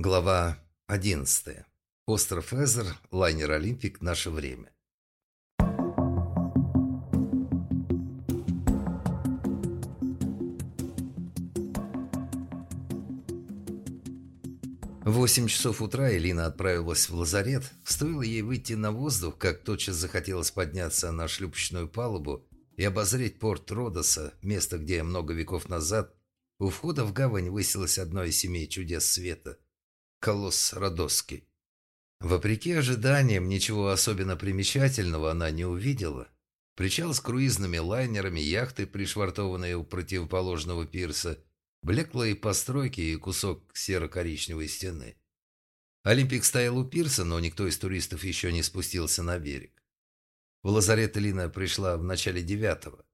Глава 11. Остров Эзер, лайнер «Олимпик. Наше время». В восемь часов утра Элина отправилась в лазарет. Стоило ей выйти на воздух, как тотчас захотелось подняться на шлюпочную палубу и обозреть порт Родоса, место, где много веков назад у входа в гавань высилось одно из семей чудес света – Колосс Родосский. Вопреки ожиданиям, ничего особенно примечательного она не увидела. Причал с круизными лайнерами, яхты, пришвартованные у противоположного пирса, блеклые постройки и кусок серо-коричневой стены. Олимпик стоял у пирса, но никто из туристов еще не спустился на берег. В лазарет Элина пришла в начале девятого.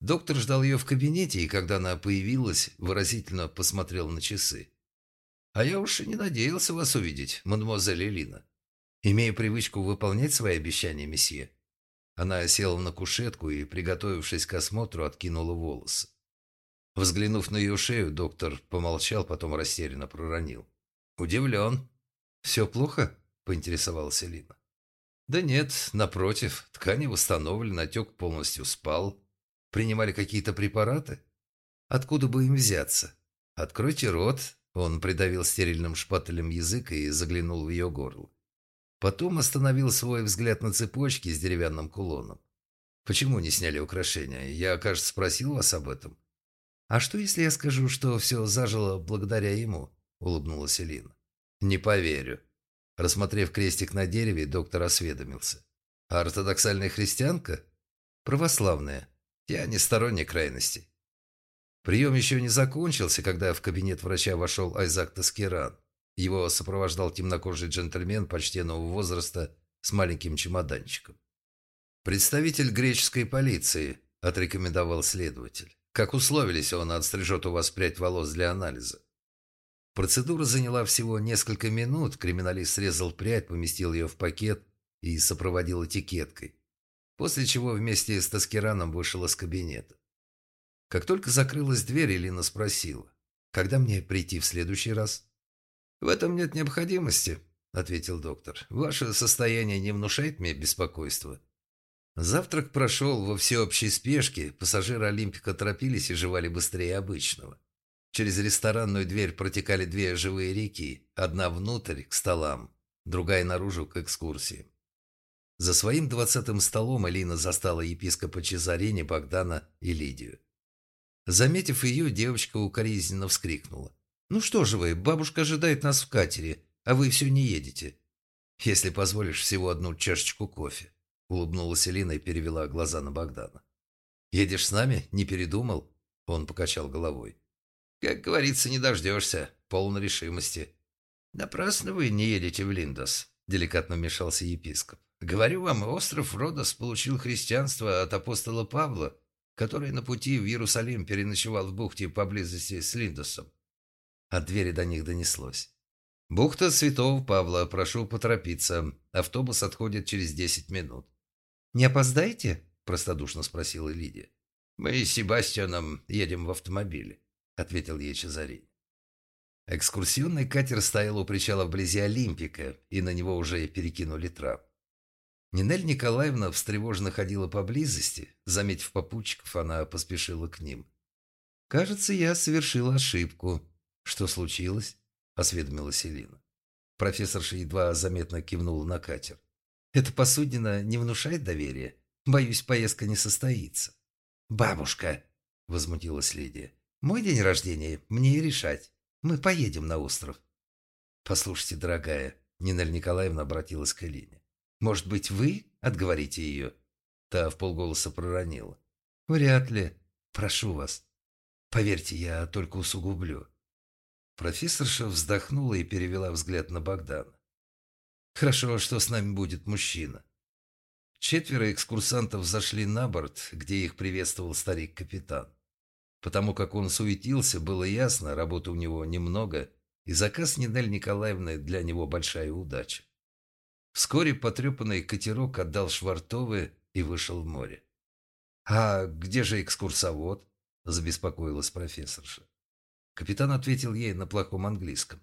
Доктор ждал ее в кабинете, и когда она появилась, выразительно посмотрел на часы. А я уж и не надеялся вас увидеть, мадемуазель Элина. Имея привычку выполнять свои обещания, месье. Она села на кушетку и, приготовившись к осмотру, откинула волосы. Взглянув на ее шею, доктор помолчал, потом растерянно проронил. «Удивлен». «Все плохо?» – поинтересовалась Элина. «Да нет, напротив, ткани восстановлены, отек полностью спал. Принимали какие-то препараты? Откуда бы им взяться? Откройте рот, он придавил стерильным шпателем язык и заглянул в ее горло. Потом остановил свой взгляд на цепочке с деревянным кулоном. «Почему не сняли украшения? Я, кажется, спросил вас об этом». «А что, если я скажу, что все зажило благодаря ему?» – улыбнулась Элина. «Не поверю». Рассмотрев крестик на дереве, доктор осведомился. «А ортодоксальная христианка?» «Православная. Я не сторонник крайностей. Прием еще не закончился, когда в кабинет врача вошел Айзак Таскиран. Его сопровождал темнокожий джентльмен почтенного возраста с маленьким чемоданчиком. «Представитель греческой полиции», – отрекомендовал следователь. «Как условились, он отстрижет у вас прядь волос для анализа». Процедура заняла всего несколько минут. Криминалист срезал прядь, поместил ее в пакет и сопроводил этикеткой. После чего вместе с Таскираном вышел из кабинета. Как только закрылась дверь, Элина спросила, «Когда мне прийти в следующий раз?» «В этом нет необходимости», — ответил доктор. «Ваше состояние не внушает мне беспокойства». Завтрак прошел во всеобщей спешке, пассажиры Олимпика торопились и жевали быстрее обычного. Через ресторанную дверь протекали две живые реки, одна внутрь, к столам, другая наружу, к экскурсиям. За своим двадцатым столом Элина застала епископа Чезарини, Богдана и Лидию. Заметив ее, девочка укоризненно вскрикнула. «Ну что же вы, бабушка ожидает нас в катере, а вы все не едете. Если позволишь, всего одну чашечку кофе». Улыбнулась Элина и перевела глаза на Богдана. «Едешь с нами? Не передумал?» Он покачал головой. «Как говорится, не дождешься. Полной решимости». «Напрасно вы не едете в Линдос», — деликатно вмешался епископ. «Говорю вам, остров Родос получил христианство от апостола Павла который на пути в Иерусалим переночевал в бухте поблизости с Линдосом. От двери до них донеслось. «Бухта Святого Павла, прошу поторопиться. Автобус отходит через десять минут». «Не опоздаете?» – простодушно спросила Лидия. «Мы с Себастьяном едем в автомобиле», – ответил ей Чезарин. Экскурсионный катер стоял у причала вблизи Олимпика, и на него уже перекинули трап. Нинель Николаевна встревоженно ходила поблизости. Заметив попутчиков, она поспешила к ним. «Кажется, я совершила ошибку». «Что случилось?» – осведомилась Элина. Профессорша едва заметно кивнула на катер. «Эта посудина не внушает доверия. Боюсь, поездка не состоится». «Бабушка!» – возмутилась Лидия. «Мой день рождения, мне и решать. Мы поедем на остров». «Послушайте, дорогая», – Нинель Николаевна обратилась к Элине. Может быть, вы отговорите ее?» Та в полголоса проронила. «Вряд ли. Прошу вас. Поверьте, я только усугублю». Профессорша вздохнула и перевела взгляд на Богдана. «Хорошо, что с нами будет мужчина». Четверо экскурсантов зашли на борт, где их приветствовал старик-капитан. Потому как он суетился, было ясно, работы у него немного, и заказ Нинель Николаевны для него большая удача. Вскоре потрепанный катерок отдал швартовы и вышел в море. «А где же экскурсовод?» – забеспокоилась профессорша. Капитан ответил ей на плохом английском.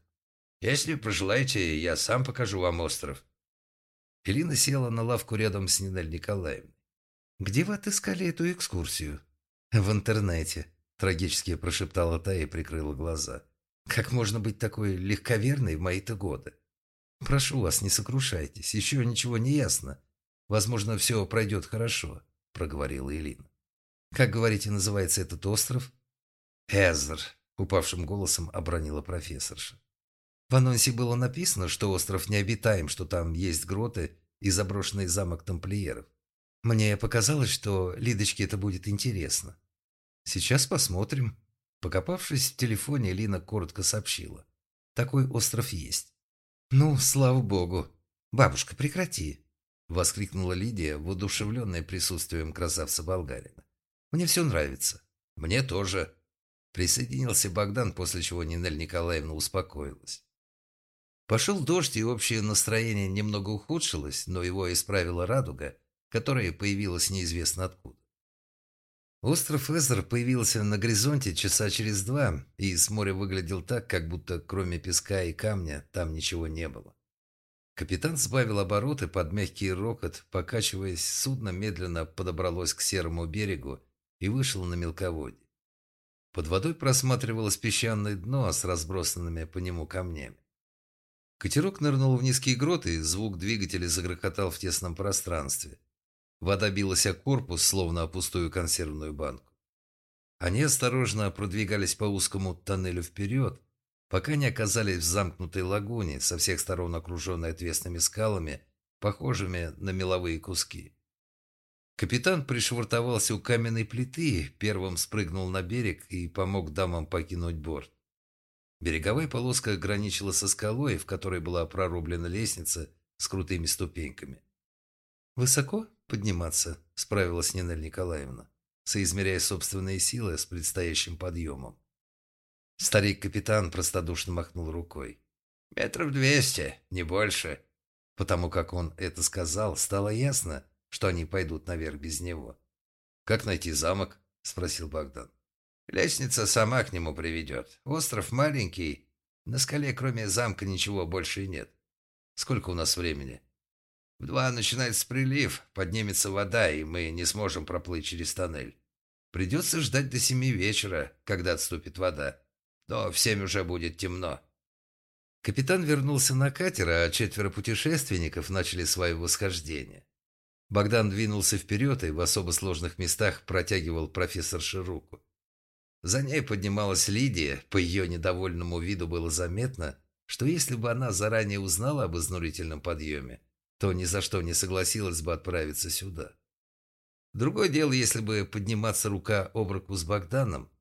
Если пожелаете, я сам покажу вам остров». Элина села на лавку рядом с Нинель Николаевной. «Где вы отыскали эту экскурсию?» «В интернете», – трагически прошептала та и прикрыла глаза. «Как можно быть такой легковерной в мои-то годы? Прошу вас, не сокрушайтесь, еще ничего не ясно. Возможно, все пройдет хорошо», – проговорила Элина. «Как, говорите, называется этот остров?» «Эзер», – упавшим голосом обронила профессорша. В анонсе было написано, что остров необитаем, что там есть гроты и заброшенный замок тамплиеров. Мне показалось, что Лидочке это будет интересно. Сейчас посмотрим. Покопавшись в телефоне, Лина коротко сообщила. Такой остров есть. Ну, слава богу. Бабушка, прекрати. Воскликнула Лидия, воодушевленная присутствием красавца болгарина. Мне все нравится. Мне тоже. Присоединился Богдан, после чего Нинель Николаевна успокоилась. Пошел дождь, и общее настроение немного ухудшилось, но его исправила радуга, которая появилась неизвестно откуда. Остров Эзер появился на горизонте часа через два, и с моря выглядел так, как будто кроме песка и камня там ничего не было. Капитан сбавил обороты под мягкий рокот, покачиваясь, судно медленно подобралось к серому берегу и вышел на мелководье. Под водой просматривалось песчаное дно с разбросанными по нему камнями. Катерок нырнул в низкий грот, и звук двигателя загрохотал в тесном пространстве. Вода билась о корпус, словно о пустую консервную банку. Они осторожно продвигались по узкому тоннелю вперед, пока не оказались в замкнутой лагуне, со всех сторон окруженной отвесными скалами, похожими на меловые куски. Капитан пришвартовался у каменной плиты, первым спрыгнул на берег и помог дамам покинуть борт. Береговая полоска граничила со скалой, в которой была прорублена лестница с крутыми ступеньками. «Высоко подниматься?» – справилась Нина Николаевна, соизмеряя собственные силы с предстоящим подъемом. Старик-капитан простодушно махнул рукой. «Метров двести, не больше». Потому как он это сказал, стало ясно, что они пойдут наверх без него. «Как найти замок?» – спросил Богдан. Лестница сама к нему приведет. Остров маленький. На скале, кроме замка, ничего больше нет. Сколько у нас времени? В два начинается прилив, поднимется вода, и мы не сможем проплыть через тоннель. Придется ждать до семи вечера, когда отступит вода. Но в семь уже будет темно. Капитан вернулся на катер, а четверо путешественников начали свое восхождение. Богдан двинулся вперед и в особо сложных местах протягивал профессорше руку. За ней поднималась Лидия. По ее недовольному виду было заметно, что если бы она заранее узнала об изнурительном подъеме, то ни за что не согласилась бы отправиться сюда. Другое дело, если бы подниматься рука об руку с Богданом.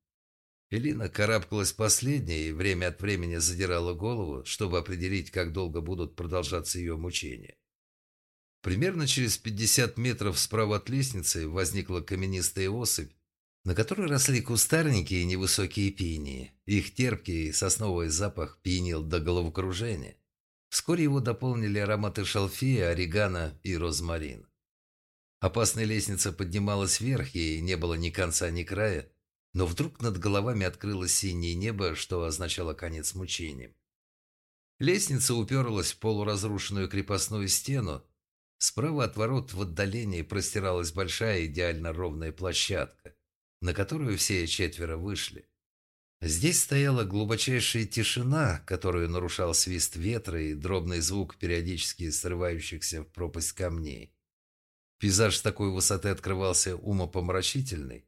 Элина карабкалась последней и время от времени задирала голову, чтобы определить, как долго будут продолжаться ее мучения. Примерно через 50 метров справа от лестницы возникла каменистая осыпь, на которой росли кустарники и невысокие пинии. Их терпкий сосновый запах пьянил до головокружения. Вскоре его дополнили ароматы шалфея, орегано и розмарин. Опасная лестница поднималась вверх, и не было ни конца, ни края, но вдруг над головами открылось синее небо, что означало конец мучениям. Лестница уперлась в полуразрушенную крепостную стену. Справа от ворот в отдалении простиралась большая идеально ровная площадка на которую все четверо вышли. Здесь стояла глубочайшая тишина, которую нарушал свист ветра и дробный звук периодически срывающихся в пропасть камней. Пейзаж с такой высоты открывался умопомрачительный.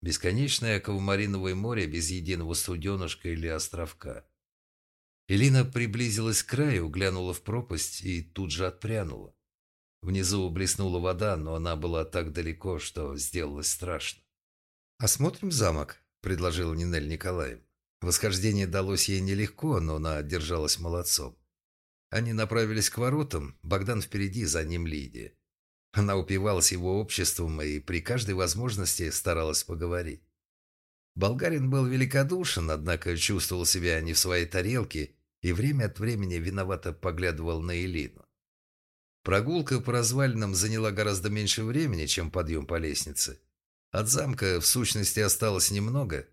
Бесконечное аквамариновое море без единого студенышка или островка. Элина приблизилась к краю, глянула в пропасть и тут же отпрянула. Внизу блеснула вода, но она была так далеко, что сделалось страшно. «Осмотрим замок», – предложила Нинель Николаевна. Восхождение далось ей нелегко, но она держалась молодцом. Они направились к воротам, Богдан впереди, за ним Лидия. Она упивалась его обществом и при каждой возможности старалась поговорить. Болгарин был великодушен, однако чувствовал себя не в своей тарелке и время от времени виновато поглядывал на Элину. Прогулка по развалинам заняла гораздо меньше времени, чем подъем по лестнице. От замка, в сущности, осталось немного.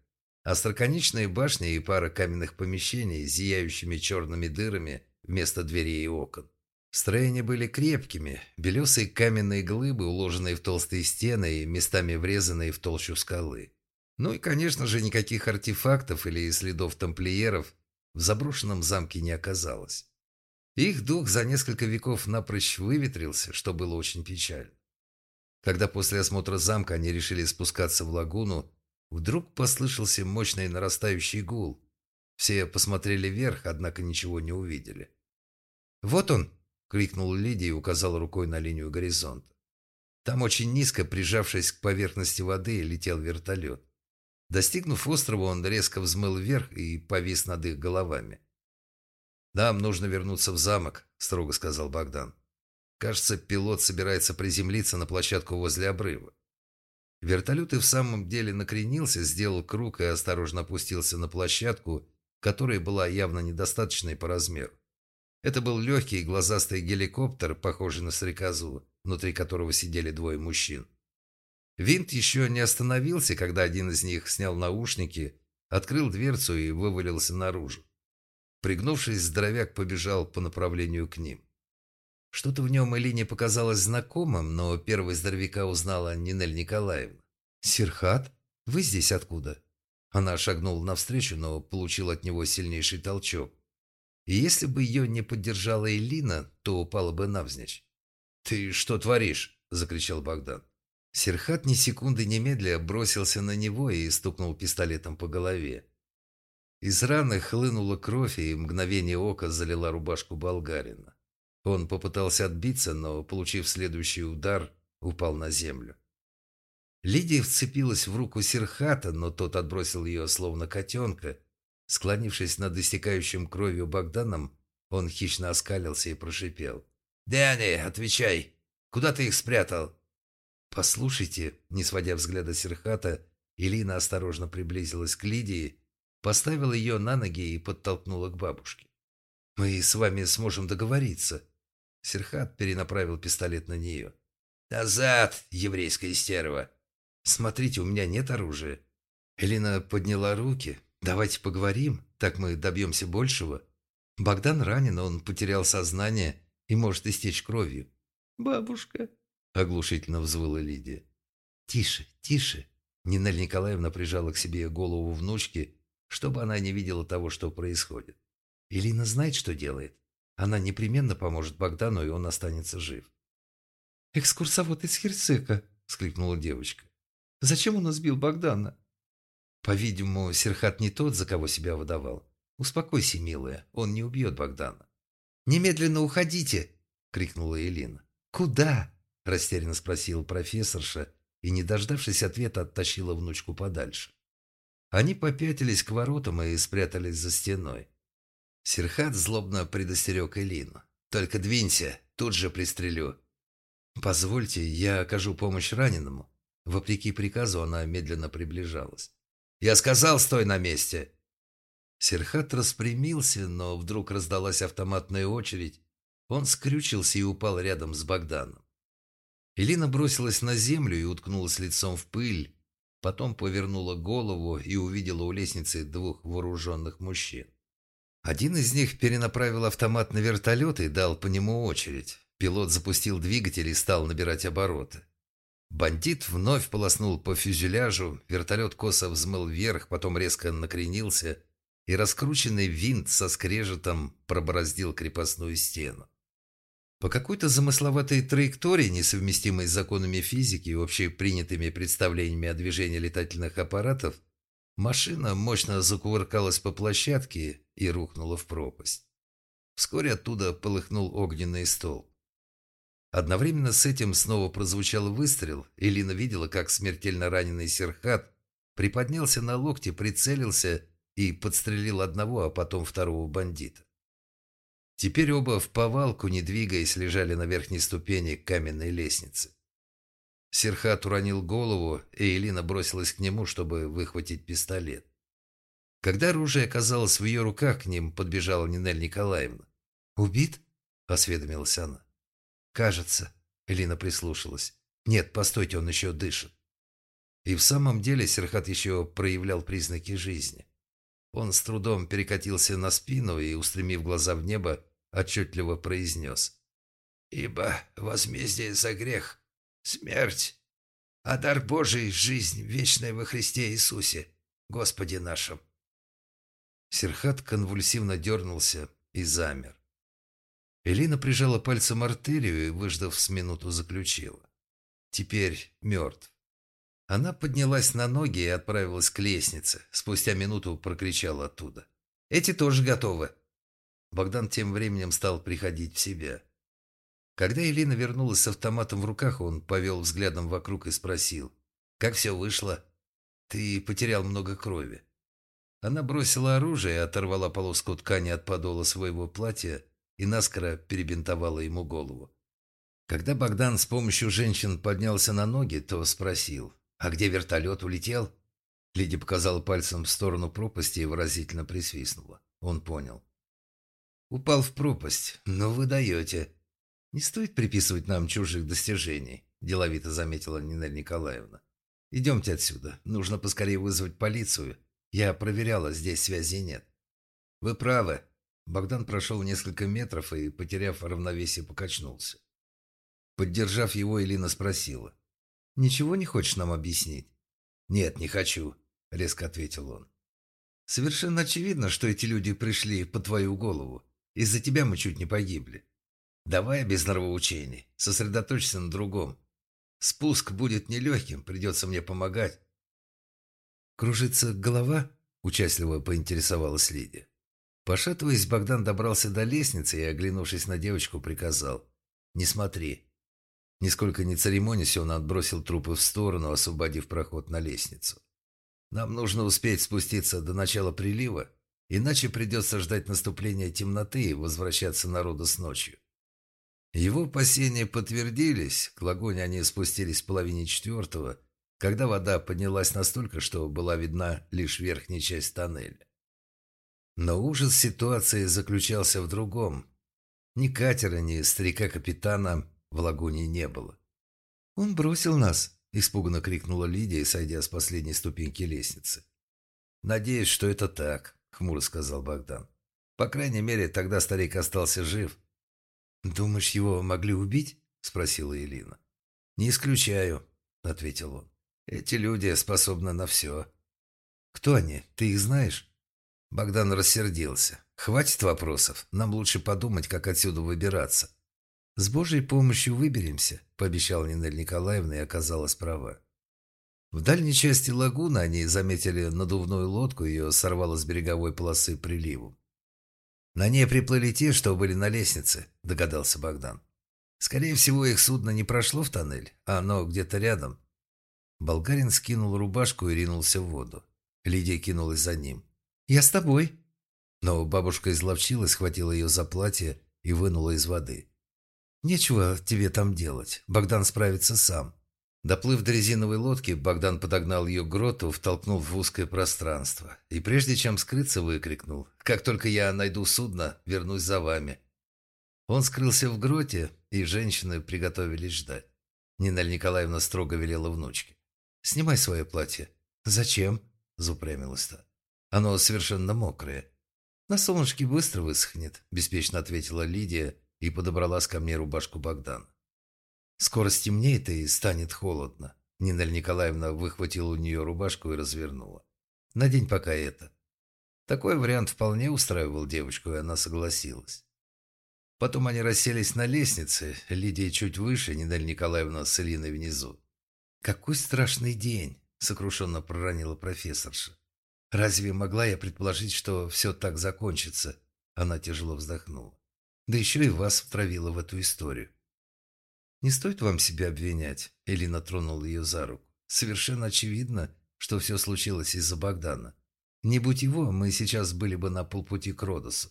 Остроконечные башни и пара каменных помещений с зияющими черными дырами вместо дверей и окон. Строения были крепкими, белесые каменные глыбы, уложенные в толстые стены и местами врезанные в толщу скалы. Ну и, конечно же, никаких артефактов или следов тамплиеров в заброшенном замке не оказалось. Их дух за несколько веков напрочь выветрился, что было очень печально. Когда после осмотра замка они решили спускаться в лагуну, вдруг послышался мощный нарастающий гул. Все посмотрели вверх, однако ничего не увидели. «Вот он!» — крикнул Лидия и указал рукой на линию горизонта. Там очень низко, прижавшись к поверхности воды, летел вертолет. Достигнув острова, он резко взмыл вверх и повис над их головами. «Нам нужно вернуться в замок», — строго сказал Богдан. «Кажется, пилот собирается приземлиться на площадку возле обрыва». Вертолет и в самом деле накренился, сделал круг и осторожно опустился на площадку, которая была явно недостаточной по размеру. Это был легкий глазастый геликоптер, похожий на стрекозу, внутри которого сидели двое мужчин. Винт еще не остановился, когда один из них снял наушники, открыл дверцу и вывалился наружу. Пригнувшись, здоровяк побежал по направлению к ним. Что-то в нем Элине показалось знакомым, но первый здоровяка узнала Нинель Николаевна. «Серхат? Вы здесь откуда?» Она шагнула навстречу, но получила от него сильнейший толчок. И если бы ее не поддержала Элина, то упала бы навзничь. «Ты что творишь?» – закричал Богдан. Серхат ни секунды немедля бросился на него и стукнул пистолетом по голове. Из раны хлынула кровь, и мгновение ока залила рубашку болгарина. Он попытался отбиться, но, получив следующий удар, упал на землю. Лидия вцепилась в руку Серхата, но тот отбросил ее, словно котенка. Склонившись над истекающим кровью Богданом, он хищно оскалился и прошипел. «Дэнни, отвечай! Куда ты их спрятал?» «Послушайте», не сводя взгляда Серхата, Илина осторожно приблизилась к Лидии Поставила ее на ноги и подтолкнула к бабушке. «Мы с вами сможем договориться». Серхат перенаправил пистолет на нее. «Назад, еврейская стерва!» «Смотрите, у меня нет оружия». Элина подняла руки. «Давайте поговорим, так мы добьемся большего». Богдан ранен, он потерял сознание и может истечь кровью. «Бабушка!» — оглушительно взвыла Лидия. «Тише, тише!» Нинель Николаевна прижала к себе голову внучки чтобы она не видела того, что происходит. Илина знает, что делает. Она непременно поможет Богдану, и он останется жив. «Экскурсовод из Херцека!» – вскликнула девочка. «Зачем он избил Богдана?» «По-видимому, Серхат не тот, за кого себя выдавал. Успокойся, милая, он не убьет Богдана». «Немедленно уходите!» – крикнула Элина. «Куда?» – растерянно спросила профессорша и, не дождавшись ответа, оттащила внучку подальше. Они попятились к воротам и спрятались за стеной. Серхат злобно предостерег Элину. «Только двинься, тут же пристрелю». «Позвольте, я окажу помощь раненому». Вопреки приказу она медленно приближалась. «Я сказал, стой на месте!» Серхат распрямился, но вдруг раздалась автоматная очередь. Он скрючился и упал рядом с Богданом. Элина бросилась на землю и уткнулась лицом в пыль, Потом повернула голову и увидела у лестницы двух вооруженных мужчин. Один из них перенаправил автомат на вертолет и дал по нему очередь. Пилот запустил двигатель и стал набирать обороты. Бандит вновь полоснул по фюзеляжу, вертолет косо взмыл вверх, потом резко накренился, и раскрученный винт со скрежетом пробороздил крепостную стену. По какой-то замысловатой траектории, несовместимой с законами физики и общепринятыми представлениями о движении летательных аппаратов, машина мощно закувыркалась по площадке и рухнула в пропасть. Вскоре оттуда полыхнул огненный стол. Одновременно с этим снова прозвучал выстрел, и Лина видела, как смертельно раненый Серхат приподнялся на локте, прицелился и подстрелил одного, а потом второго бандита. Теперь оба в повалку, не двигаясь, лежали на верхней ступени каменной лестницы. Серхат уронил голову, и Элина бросилась к нему, чтобы выхватить пистолет. Когда оружие оказалось в ее руках, к ним подбежала Нинель Николаевна. «Убит?» – осведомилась она. «Кажется», – Элина прислушалась. «Нет, постойте, он еще дышит». И в самом деле Серхат еще проявлял признаки жизни. Он с трудом перекатился на спину и, устремив глаза в небо, отчетливо произнес. «Ибо возмездие за грех — смерть, а дар Божий — жизнь вечная во Христе Иисусе, Господе нашем». Серхат конвульсивно дернулся и замер. Элина прижала пальцем артерию и, выждав с минуту, заключила. Теперь мертв. Она поднялась на ноги и отправилась к лестнице. Спустя минуту прокричала оттуда. «Эти тоже готовы!» Богдан тем временем стал приходить в себя. Когда Элина вернулась с автоматом в руках, он повел взглядом вокруг и спросил. «Как все вышло?» «Ты потерял много крови». Она бросила оружие оторвала полоску ткани от подола своего платья и наскоро перебинтовала ему голову. Когда Богдан с помощью женщин поднялся на ноги, то спросил, «А где вертолет улетел?» Лидия показала пальцем в сторону пропасти и выразительно присвистнула. Он понял. «Упал в пропасть. Но вы даете. Не стоит приписывать нам чужих достижений», деловито заметила Нинель Николаевна. «Идемте отсюда. Нужно поскорее вызвать полицию. Я проверяла, здесь связи нет». «Вы правы», Богдан прошел несколько метров и, потеряв равновесие, покачнулся. Поддержав его, Элина спросила. «Ничего не хочешь нам объяснить?» «Нет, не хочу», — резко ответил он. «Совершенно очевидно, что эти люди пришли по твою голову. Из-за тебя мы чуть не погибли. Давай без нравоучений, сосредоточься на другом. Спуск будет нелегким, придется мне помогать». «Кружится голова?» — участливо поинтересовалась Лидия. Пошатываясь, Богдан добрался до лестницы и, оглянувшись на девочку, приказал «Не смотри». Нисколько не церемонясь, он отбросил трупы в сторону, освободив проход на лестницу. «Нам нужно успеть спуститься до начала прилива, иначе придется ждать наступления темноты и возвращаться народу с ночью». Его опасения подтвердились, к лагуне они спустились в половине четвертого, когда вода поднялась настолько, что была видна лишь верхняя часть тоннеля. Но ужас ситуации заключался в другом. Ни катера, ни старика-капитана в лагуне не было. «Он бросил нас!» – испуганно крикнула Лидия, сойдя с последней ступеньки лестницы. «Надеюсь, что это так», – хмуро сказал Богдан. «По крайней мере, тогда старик остался жив». «Думаешь, его могли убить?» – спросила Элина. «Не исключаю», – ответил он. «Эти люди способны на все». «Кто они? Ты их знаешь?» Богдан рассердился. «Хватит вопросов. Нам лучше подумать, как отсюда выбираться». «С Божьей помощью выберемся», – пообещала Нинель Николаевна и оказалась права. В дальней части лагуны они заметили надувную лодку, ее сорвало с береговой полосы приливу. «На ней приплыли те, что были на лестнице», – догадался Богдан. «Скорее всего, их судно не прошло в тоннель, а оно где-то рядом». Болгарин скинул рубашку и ринулся в воду. Лидия кинулась за ним. «Я с тобой». Но бабушка изловчилась, схватила ее за платье и вынула из воды. «Нечего тебе там делать. Богдан справится сам». Доплыв до резиновой лодки, Богдан подогнал ее к гроту, втолкнул в узкое пространство. И прежде чем скрыться, выкрикнул. «Как только я найду судно, вернусь за вами». Он скрылся в гроте, и женщины приготовились ждать. Нина Николаевна строго велела внучке. «Снимай свое платье». «Зачем?» – заупрямилась та. Оно совершенно мокрое. На солнышке быстро высохнет, беспечно ответила Лидия и подобрала с камней рубашку Богдана. Скоро стемнеет и станет холодно. Нина Николаевна выхватила у нее рубашку и развернула. Надень пока это. Такой вариант вполне устраивал девочку, и она согласилась. Потом они расселись на лестнице, Лидия чуть выше, Нина Николаевна с Элиной внизу. «Какой страшный день!» — сокрушенно проронила профессорша. Разве могла я предположить, что все так закончится? Она тяжело вздохнула. Да еще и вас втравила в эту историю. Не стоит вам себя обвинять, Элина тронула ее за руку. Совершенно очевидно, что все случилось из-за Богдана. Не будь его, мы сейчас были бы на полпути к Родосу.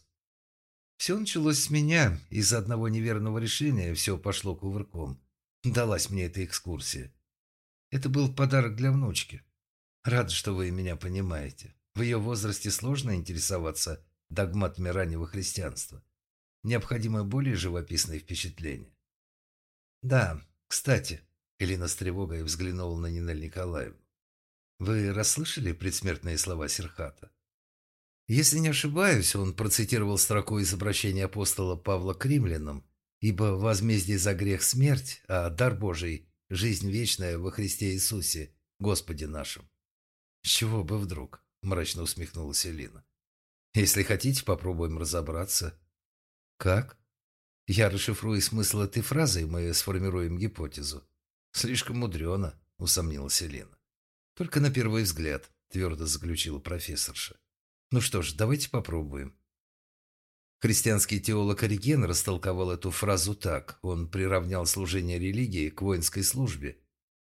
Все началось с меня. Из-за одного неверного решения все пошло кувырком. Далась мне эта экскурсия. Это был подарок для внучки. Рад, что вы меня понимаете. В ее возрасте сложно интересоваться догматами раннего христианства. Необходимо более живописное впечатление. Да, кстати, Элина с тревогой взглянула на Нинель Николаевну. Вы расслышали предсмертные слова Серхата? Если не ошибаюсь, он процитировал строку из обращения апостола Павла к римлянам, «Ибо возмездие за грех смерть, а дар Божий – жизнь вечная во Христе Иисусе, Господе нашим». «С чего бы вдруг?» – мрачно усмехнулась Элина. «Если хотите, попробуем разобраться». «Как?» «Я расшифрую смысл этой фразы, и мы сформируем гипотезу». «Слишком мудрено», – усомнилась Элина. «Только на первый взгляд», – твердо заключила профессорша. «Ну что ж, давайте попробуем». Христианский теолог Ориген растолковал эту фразу так. Он приравнял служение религии к воинской службе.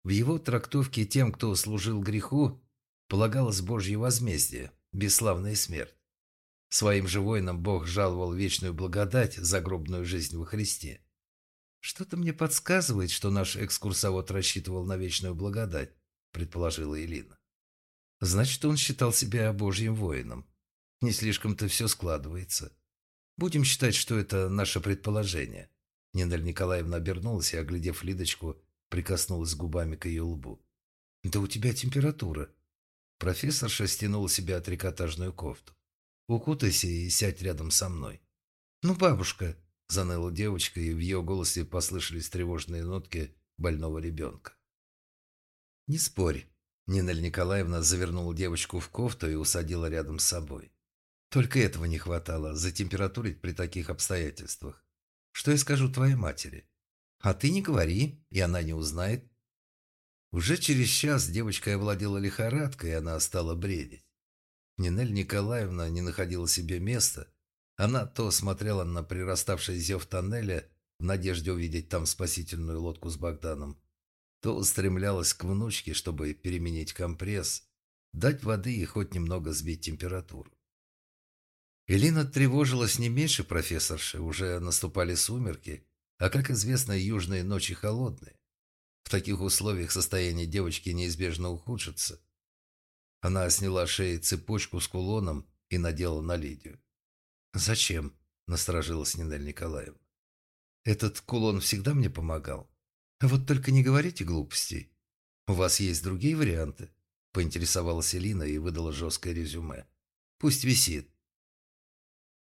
В его трактовке тем, кто служил греху, полагалось Божье возмездие, бесславная смерть. Своим же воинам Бог жаловал вечную благодать, загробную жизнь во Христе. Что-то мне подсказывает, что наш экскурсовод рассчитывал на вечную благодать предположила Элина. Значит, он считал себя божьим воином. Не слишком-то все складывается. Будем считать, что это наше предположение. Нина Николаевна обернулась и, оглядев Лидочку, прикоснулась губами к ее лбу. «Да у тебя температура». Профессорша стянула себе трикотажную кофту. «Укутайся и сядь рядом со мной». «Ну, бабушка», — заныла девочка, и в ее голосе послышались тревожные нотки больного ребенка. «Не спорь». Нина Николаевна завернула девочку в кофту и усадила рядом с собой. Только этого не хватало, затемпературить при таких обстоятельствах. Что я скажу твоей матери? А ты не говори, и она не узнает. Уже через час девочка овладела лихорадкой, и она стала бредить. Нинель Николаевна не находила себе места. Она то смотрела на прираставший зев тоннеля в надежде увидеть там спасительную лодку с Богданом, то устремлялась к внучке, чтобы переменить компресс, дать воды и хоть немного сбить температуру. Элина тревожилась не меньше профессорши, уже наступали сумерки, а, как известно, южные ночи холодные. В таких условиях состояние девочки неизбежно ухудшится. Она сняла шеи цепочку с кулоном и надела на Лидию. «Зачем?» – насторожилась Нинель Николаевна. «Этот кулон всегда мне помогал. «Вот только не говорите глупостей. У вас есть другие варианты?» Поинтересовалась Элина и выдала жесткое резюме. «Пусть висит».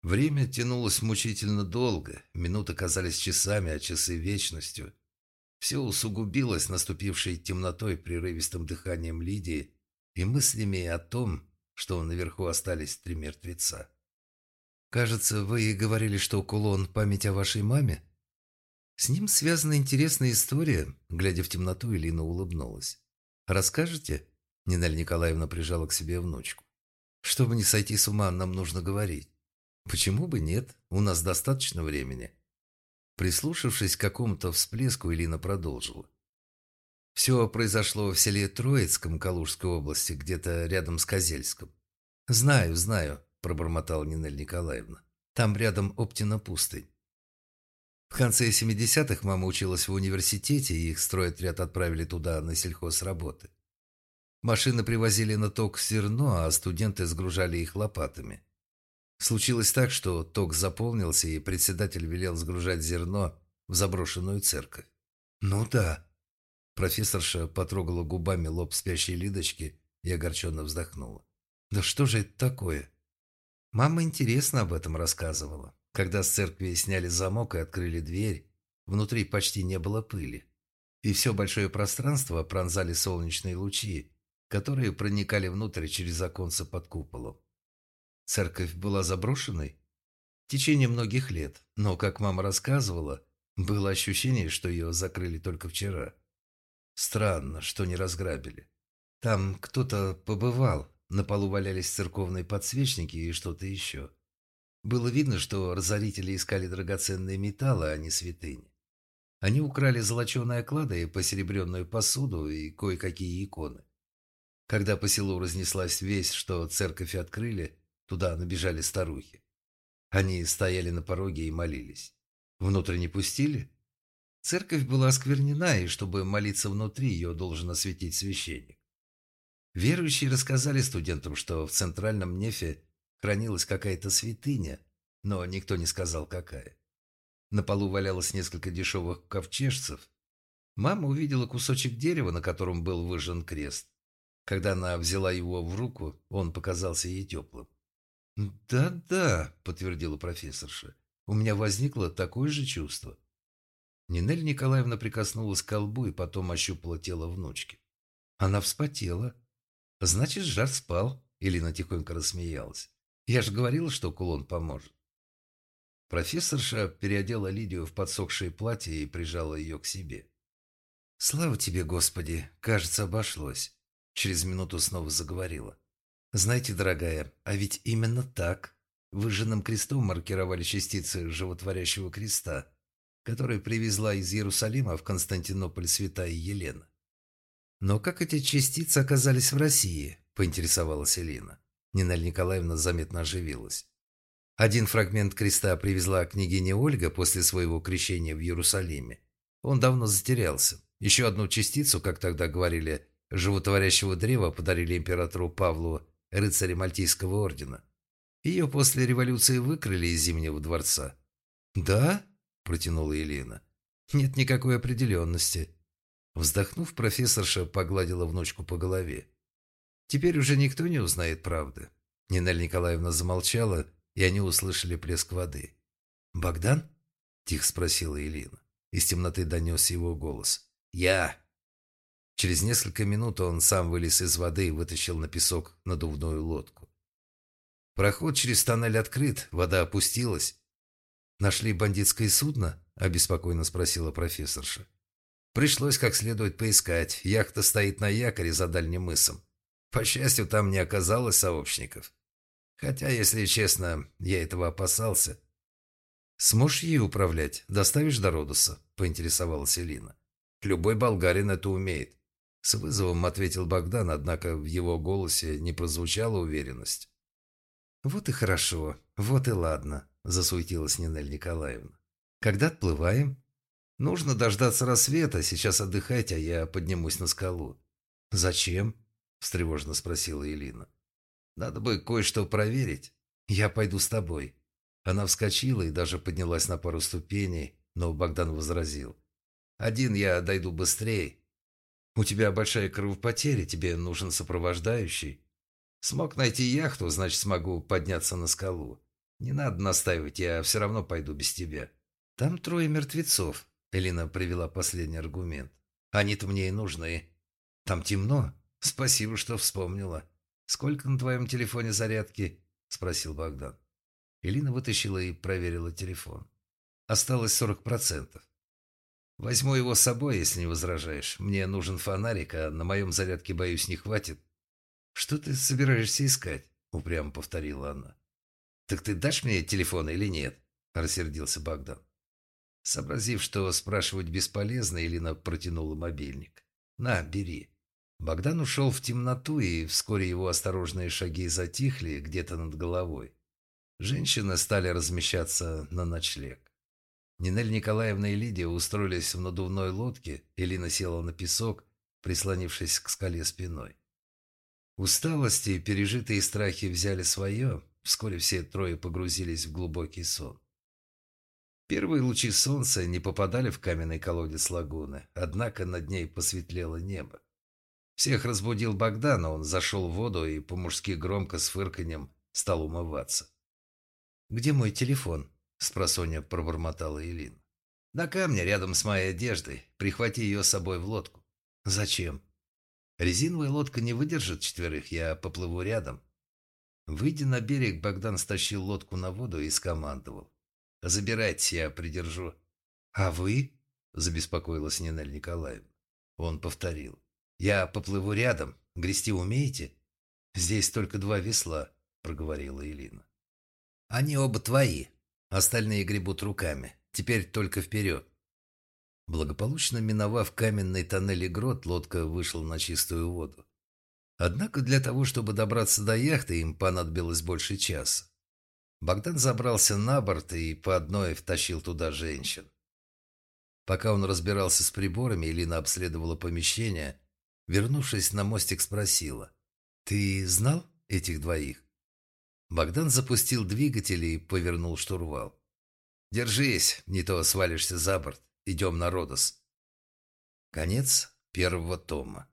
Время тянулось мучительно долго, минуты казались часами, а часы – вечностью. Все усугубилось наступившей темнотой, прерывистым дыханием Лидии и мыслями о том, что наверху остались три мертвеца. «Кажется, вы говорили, что кулон – память о вашей маме?» С ним связана интересная история. Глядя в темноту, Элина улыбнулась. «Расскажете?» Ниналь Николаевна прижала к себе внучку. «Чтобы не сойти с ума, нам нужно говорить». «Почему бы нет? У нас достаточно времени». Прислушавшись к какому-то всплеску, Элина продолжила. Все произошло в селе Троицком Калужской области, где-то рядом с Козельском. «Знаю, знаю», – пробормотала Нинель Николаевна. «Там рядом Оптина пустынь. В конце 70-х мама училась в университете, и их стройотряд отправили туда на сельхозработы. Машины привозили на ток зерно, а студенты сгружали их лопатами. Случилось так, что ток заполнился, и председатель велел сгружать зерно в заброшенную церковь. «Ну да». Профессорша потрогала губами лоб спящей Лидочки и огорченно вздохнула. «Да что же это такое?» Мама интересно об этом рассказывала. Когда с церкви сняли замок и открыли дверь, внутри почти не было пыли. И все большое пространство пронзали солнечные лучи, которые проникали внутрь через оконца под куполом. Церковь была заброшенной в течение многих лет, но, как мама рассказывала, было ощущение, что ее закрыли только вчера. Странно, что не разграбили. Там кто-то побывал, на полу валялись церковные подсвечники и что-то еще. Было видно, что разорители искали драгоценные металлы, а не святыни. Они украли золоченые оклады и посеребренную посуду и кое-какие иконы. Когда по селу разнеслась весть, что церковь открыли, туда набежали старухи. Они стояли на пороге и молились. Внутрь не пустили? Церковь была осквернена, и чтобы молиться внутри, ее должен осветить священник. Верующие рассказали студентам, что в центральном нефе хранилась какая-то святыня, но никто не сказал, какая. На полу валялось несколько дешевых ковчежцев. Мама увидела кусочек дерева, на котором был выжжен крест. Когда она взяла его в руку, он показался ей теплым. «Да-да», — подтвердила профессорша, — «у меня возникло такое же чувство». Нинель Николаевна прикоснулась к колбу и потом ощупала тело внучки. Она вспотела. «Значит, жар спал», — Элина тихонько рассмеялась. «Я же говорила, что кулон поможет». Профессорша переодела Лидию в подсохшее платье и прижала ее к себе. «Слава тебе, Господи! Кажется, обошлось!» Через минуту снова заговорила. «Знаете, дорогая, а ведь именно так выжженным крестом маркировали частицы животворящего креста, который привезла из Иерусалима в Константинополь святая Елена. Но как эти частицы оказались в России?» – поинтересовалась Елена. Ниналь Николаевна заметно оживилась. Один фрагмент креста привезла княгиня Ольга после своего крещения в Иерусалиме. Он давно затерялся. Еще одну частицу, как тогда говорили, животворящего древа подарили императору Павлу рыцари Мальтийского ордена. Ее после революции выкрали из Зимнего дворца. «Да?» – протянула Елена. «Нет никакой определенности». Вздохнув, профессорша погладила внучку по голове. «Теперь уже никто не узнает правды». Нинель Николаевна замолчала, и они услышали плеск воды. «Богдан?» – тихо спросила Елена. Из темноты донесся его голос. «Я!» Через несколько минут он сам вылез из воды и вытащил на песок надувную лодку. Проход через тоннель открыт, вода опустилась. «Нашли бандитское судно?» – обеспокоенно спросила профессорша. «Пришлось как следует поискать. Яхта стоит на якоре за дальним мысом. По счастью, там не оказалось сообщников. Хотя, если честно, я этого опасался. «Сможешь ей управлять? Доставишь до Родоса?» – поинтересовалась Элина. «Любой болгарин это умеет». С вызовом ответил Богдан, однако в его голосе не прозвучала уверенность. «Вот и хорошо, вот и ладно», – засуетилась Нинель Николаевна. «Когда отплываем?» «Нужно дождаться рассвета, сейчас отдыхайте, а я поднимусь на скалу». «Зачем?» – встревоженно спросила Элина. Надо бы кое-что проверить. Я пойду с тобой». Она вскочила и даже поднялась на пару ступеней, но Богдан возразил. «Один я дойду быстрее. У тебя большая кровопотеря, тебе нужен сопровождающий. Смог найти яхту, значит, смогу подняться на скалу. Не надо настаивать, я все равно пойду без тебя. Там трое мертвецов», — Элина привела последний аргумент. «Они-то мне и нужны. Там темно. Спасибо, что вспомнила». «Сколько на твоем телефоне зарядки?» – спросил Богдан. Элина вытащила и проверила телефон. Осталось сорок процентов. «Возьму его с собой, если не возражаешь. Мне нужен фонарик, а на моем зарядке, боюсь, не хватит». «Что ты собираешься искать?» – упрямо повторила она. «Так ты дашь мне телефон или нет?» – рассердился Богдан. Сообразив, что спрашивать бесполезно, Элина протянула мобильник. «На, бери». Богдан ушел в темноту, и вскоре его осторожные шаги затихли где-то над головой. Женщины стали размещаться на ночлег. Нинель Николаевна и Лидия устроились в надувной лодке, Элина села на песок, прислонившись к скале спиной. Усталость и пережитые страхи взяли свое, вскоре все трое погрузились в глубокий сон. Первые лучи солнца не попадали в каменный колодец лагуны, однако над ней посветлело небо. Всех разбудил Богдан, он зашел в воду и по-мужски громко с фырканьем стал умываться. «Где мой телефон?» – спросонья пробормотала Элина. «На камне, рядом с моей одеждой. Прихвати ее с собой в лодку». «Зачем?» «Резиновая лодка не выдержит четверых, я поплыву рядом». Выйдя на берег, Богдан стащил лодку на воду и скомандовал. «Забирайтесь, я придержу». «А вы?» – забеспокоилась Нинель Николаевна. Он повторил. «Я поплыву рядом. Грести умеете?» «Здесь только два весла», — проговорила Элина. «Они оба твои. Остальные гребут руками. Теперь только вперед». Благополучно миновав каменный тоннель и грот, лодка вышла на чистую воду. Однако для того, чтобы добраться до яхты, им понадобилось больше часа. Богдан забрался на борт и по одной втащил туда женщин. Пока он разбирался с приборами, Элина обследовала помещение Вернувшись на мостик, спросила. «Ты знал этих двоих?» Богдан запустил двигатель и повернул штурвал. «Держись, не то свалишься за борт. Идем на Родос». Конец первого тома.